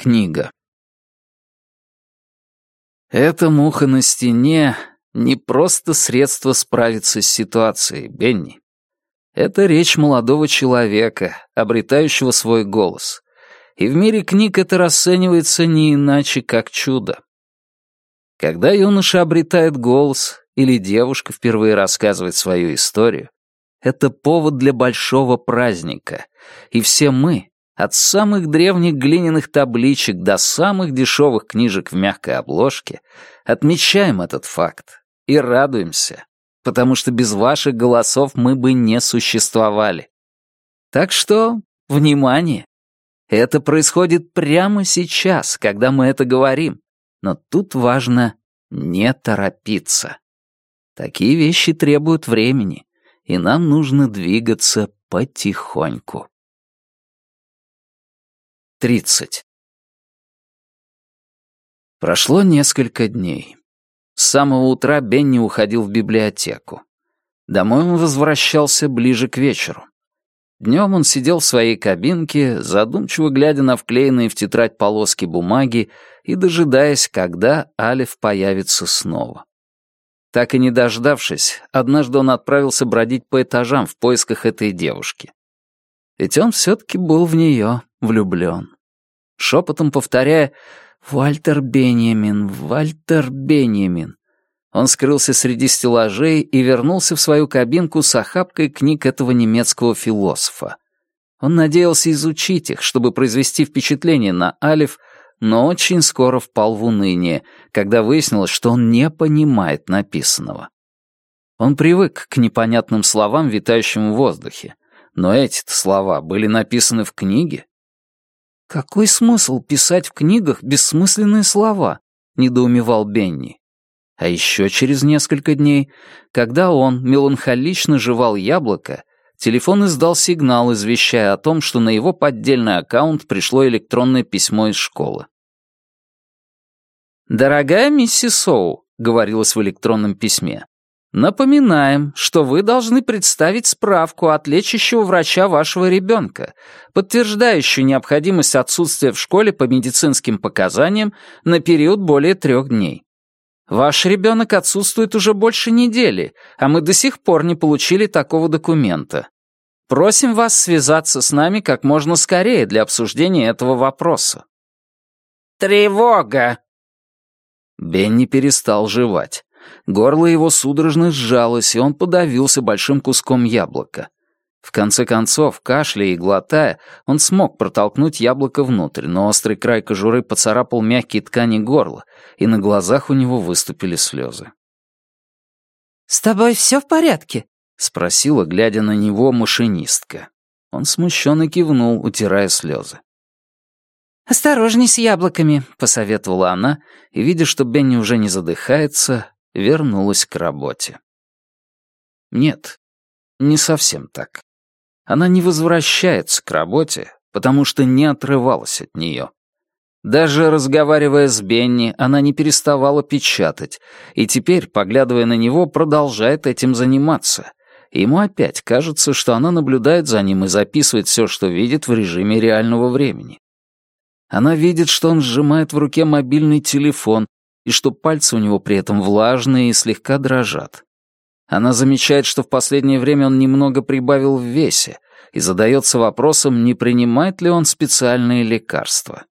Книга. Эта муха на стене не просто средство справиться с ситуацией, Бенни. Это речь молодого человека, обретающего свой голос. И в мире книг это расценивается не иначе, как чудо. Когда юноша обретает голос или девушка впервые рассказывает свою историю, это повод для большого праздника, и все мы, от самых древних глиняных табличек до самых дешевых книжек в мягкой обложке, отмечаем этот факт и радуемся, потому что без ваших голосов мы бы не существовали. Так что, внимание! Это происходит прямо сейчас, когда мы это говорим, но тут важно не торопиться. Такие вещи требуют времени, и нам нужно двигаться потихоньку. 30. Прошло несколько дней. С самого утра Бенни уходил в библиотеку. Домой он возвращался ближе к вечеру. Днем он сидел в своей кабинке, задумчиво глядя на вклеенные в тетрадь полоски бумаги и дожидаясь, когда Алиф появится снова. Так и не дождавшись, однажды он отправился бродить по этажам в поисках этой девушки. Ведь он все-таки был в нее влюблен. Шепотом повторяя «Вальтер Беньямин, Вальтер Беньямин». Он скрылся среди стеллажей и вернулся в свою кабинку с охапкой книг этого немецкого философа. Он надеялся изучить их, чтобы произвести впечатление на Алиф, но очень скоро впал в уныние, когда выяснилось, что он не понимает написанного. Он привык к непонятным словам, витающим в воздухе. Но эти слова были написаны в книге. «Какой смысл писать в книгах бессмысленные слова?» — недоумевал Бенни. А еще через несколько дней, когда он меланхолично жевал яблоко, телефон издал сигнал, извещая о том, что на его поддельный аккаунт пришло электронное письмо из школы. «Дорогая миссис Соу», — говорилось в электронном письме, Напоминаем, что вы должны представить справку от лечащего врача вашего ребенка, подтверждающую необходимость отсутствия в школе по медицинским показаниям на период более трех дней. Ваш ребенок отсутствует уже больше недели, а мы до сих пор не получили такого документа. Просим вас связаться с нами как можно скорее для обсуждения этого вопроса. Тревога! Бенни перестал жевать. Горло его судорожно сжалось, и он подавился большим куском яблока. В конце концов, кашляя и глотая, он смог протолкнуть яблоко внутрь, но острый край кожуры поцарапал мягкие ткани горла, и на глазах у него выступили слезы. «С тобой все в порядке?» — спросила, глядя на него, машинистка. Он смущенно кивнул, утирая слезы. «Осторожней с яблоками», — посоветовала она, и, видя, что Бенни уже не задыхается, вернулась к работе. Нет, не совсем так. Она не возвращается к работе, потому что не отрывалась от нее. Даже разговаривая с Бенни, она не переставала печатать, и теперь, поглядывая на него, продолжает этим заниматься. Ему опять кажется, что она наблюдает за ним и записывает все, что видит в режиме реального времени. Она видит, что он сжимает в руке мобильный телефон и что пальцы у него при этом влажные и слегка дрожат. Она замечает, что в последнее время он немного прибавил в весе и задается вопросом, не принимает ли он специальные лекарства.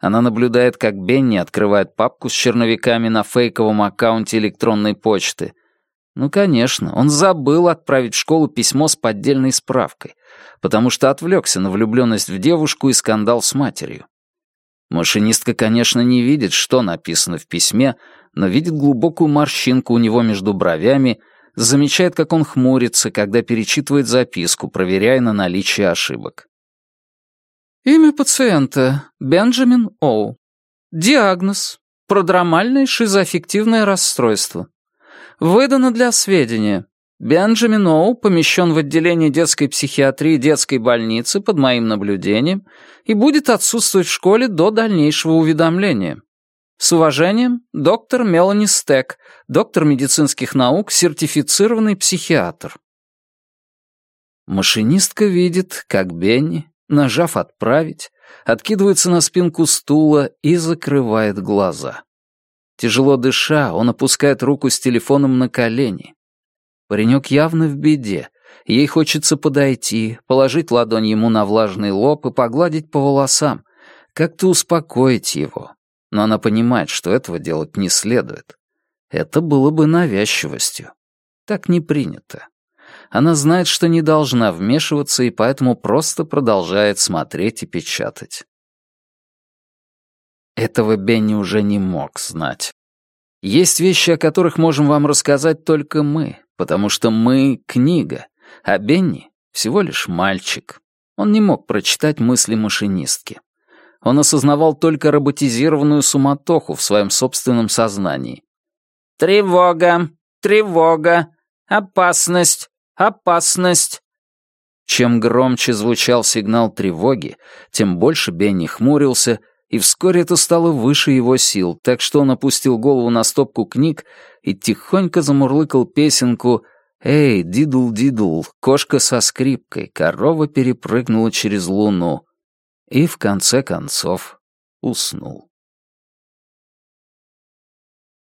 Она наблюдает, как Бенни открывает папку с черновиками на фейковом аккаунте электронной почты. Ну, конечно, он забыл отправить в школу письмо с поддельной справкой, потому что отвлекся на влюбленность в девушку и скандал с матерью. Машинистка, конечно, не видит, что написано в письме, но видит глубокую морщинку у него между бровями, замечает, как он хмурится, когда перечитывает записку, проверяя на наличие ошибок. Имя пациента — Бенджамин Оу. Диагноз — продромальное шизоаффективное расстройство. Выдано для сведения. Бенджамин Оу помещен в отделение детской психиатрии детской больницы под моим наблюдением и будет отсутствовать в школе до дальнейшего уведомления. С уважением, доктор Мелани Стек, доктор медицинских наук, сертифицированный психиатр. Машинистка видит, как Бенни нажав «Отправить», откидывается на спинку стула и закрывает глаза. Тяжело дыша, он опускает руку с телефоном на колени. Паренек явно в беде. Ей хочется подойти, положить ладонь ему на влажный лоб и погладить по волосам, как-то успокоить его. Но она понимает, что этого делать не следует. Это было бы навязчивостью. Так не принято. Она знает, что не должна вмешиваться, и поэтому просто продолжает смотреть и печатать. Этого Бенни уже не мог знать. Есть вещи, о которых можем вам рассказать только мы, потому что мы — книга, а Бенни — всего лишь мальчик. Он не мог прочитать мысли машинистки. Он осознавал только роботизированную суматоху в своем собственном сознании. «Тревога! Тревога! Опасность! Опасность!» Чем громче звучал сигнал тревоги, тем больше Бенни хмурился, и вскоре это стало выше его сил, так что он опустил голову на стопку книг и тихонько замурлыкал песенку «Эй, дидул-дидул, кошка со скрипкой, корова перепрыгнула через луну» и в конце концов уснул.